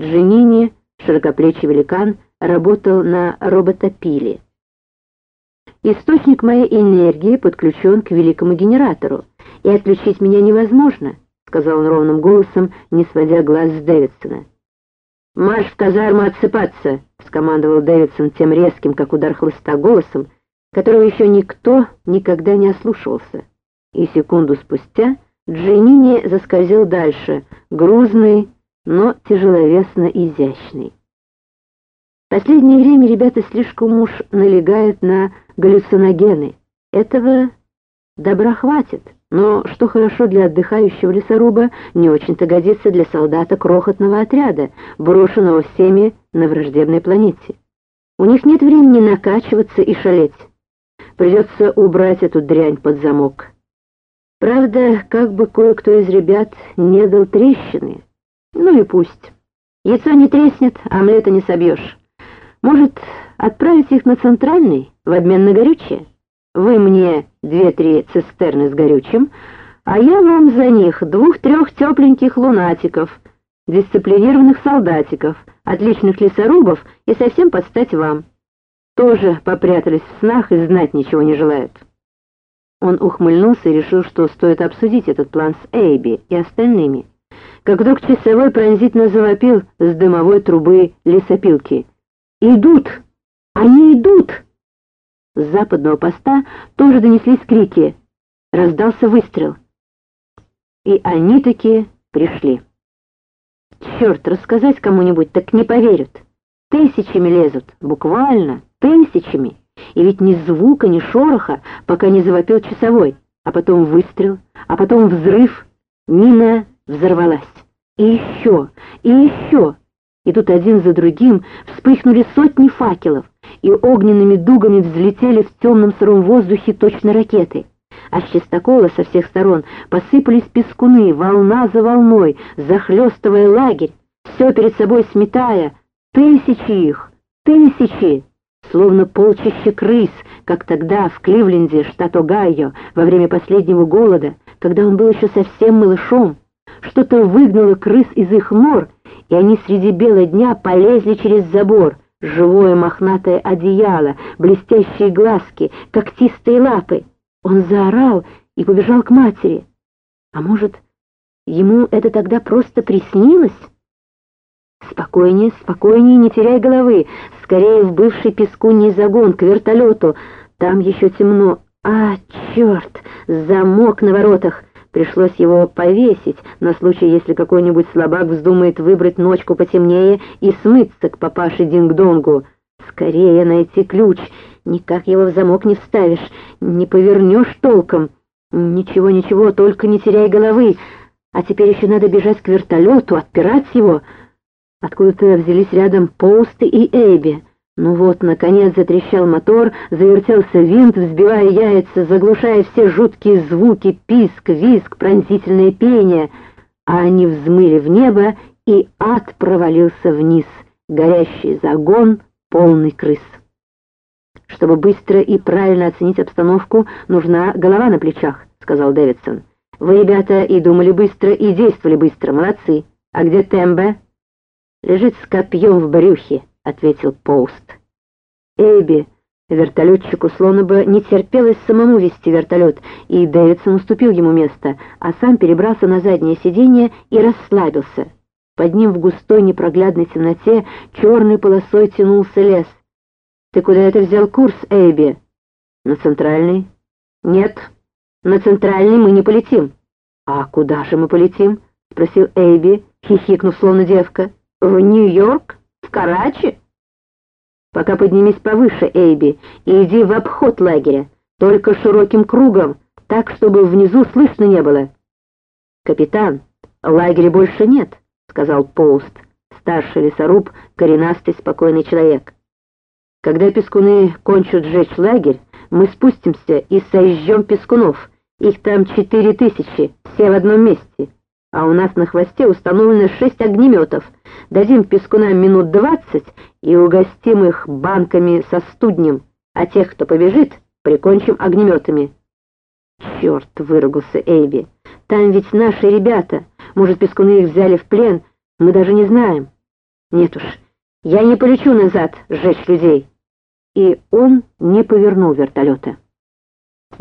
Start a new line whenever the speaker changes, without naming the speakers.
Джинини, широкоплечий великан, работал на роботопиле. Источник моей энергии подключен к великому генератору, и отключить меня невозможно, сказал он ровным голосом, не сводя глаз с Дэвидсона. «Марш в казарму отсыпаться!» — скомандовал Дэвидсон тем резким, как удар хлыста, голосом, которого еще никто никогда не ослушивался. И секунду спустя Дженини заскользил дальше, грузный, но тяжеловесно изящный. В последнее время ребята слишком уж налегают на галлюциногены. Этого добра хватит, но что хорошо для отдыхающего лесоруба, не очень-то годится для солдата крохотного отряда, брошенного всеми на враждебной планете. У них нет времени накачиваться и шалеть. Придется убрать эту дрянь под замок. Правда, как бы кое-кто из ребят не дал трещины. Ну и пусть. Яйцо не треснет, омлета не собьешь. Может, отправить их на центральный в обмен на горючее? Вы мне две-три цистерны с горючим, а я вам за них двух-трех тепленьких лунатиков, дисциплинированных солдатиков, отличных лесорубов и совсем подстать вам. Тоже попрятались в снах и знать ничего не желают. Он ухмыльнулся и решил, что стоит обсудить этот план с Эйби и остальными. Как вдруг часовой пронзительно завопил с дымовой трубы лесопилки. «Идут! Они идут!» С западного поста тоже донеслись крики. Раздался выстрел. И они таки пришли. Черт, рассказать кому-нибудь, так не поверят. Тысячами лезут, буквально, тысячами. И ведь ни звука, ни шороха, пока не завопил часовой. А потом выстрел, а потом взрыв. Мина взорвалась. И еще, и еще. И тут один за другим вспыхнули сотни факелов и огненными дугами взлетели в темном сыром воздухе точно ракеты. А с чистокола со всех сторон посыпались пескуны, волна за волной, захлестывая лагерь, все перед собой сметая. Тысячи их, тысячи! Словно полчища крыс, как тогда в Кливленде, штат Огайо, во время последнего голода, когда он был еще совсем малышом. Что-то выгнало крыс из их нор, и они среди бела дня полезли через забор — живое мохнатое одеяло, блестящие глазки, когтистые лапы. Он заорал и побежал к матери. А может, ему это тогда просто приснилось? Спокойнее, спокойнее, не теряй головы. Скорее в бывший пескуний загон, к вертолету. Там еще темно. А, черт, замок на воротах. Пришлось его повесить на случай, если какой-нибудь слабак вздумает выбрать ночку потемнее и смыться к папаше Динг-Донгу. Скорее найти ключ. Никак его в замок не вставишь, не повернешь толком. Ничего, ничего, только не теряй головы. А теперь еще надо бежать к вертолету, отпирать его. Откуда-то взялись рядом Поусты и Эйби. Ну вот, наконец затрещал мотор, завертелся винт, взбивая яйца, заглушая все жуткие звуки, писк, виск, пронзительное пение, а они взмыли в небо, и ад провалился вниз, горящий загон, полный крыс. «Чтобы быстро и правильно оценить обстановку, нужна голова на плечах», — сказал Дэвидсон. «Вы, ребята, и думали быстро, и действовали быстро, молодцы. А где Тембе?» «Лежит с копьем в брюхе», ответил Поуст. Эйби, вертолетчику словно бы не терпелось самому вести вертолет, и Дэвидсон уступил ему место, а сам перебрался на заднее сиденье и расслабился. Под ним в густой непроглядной темноте черной полосой тянулся лес. «Ты куда это взял курс, Эйби?» «На центральный?» «Нет, на центральный мы не полетим». «А куда же мы полетим?» — спросил Эйби, хихикнув словно девка. «В Нью-Йорк?» В Карачи? Пока поднимись повыше, Эйби, и иди в обход лагеря, только широким кругом, так, чтобы внизу слышно не было. Капитан, лагеря больше нет, сказал Поуст, старший лесоруб, коренастый, спокойный человек. Когда пескуны кончат сжечь лагерь, мы спустимся и сожжем пескунов. Их там четыре тысячи, все в одном месте а у нас на хвосте установлено шесть огнеметов. Дадим пескунам минут двадцать и угостим их банками со студнем, а тех, кто побежит, прикончим огнеметами. Черт, выругался Эйби, там ведь наши ребята. Может, пескуны их взяли в плен, мы даже не знаем. Нет уж, я не полечу назад сжечь людей. И он не повернул вертолета.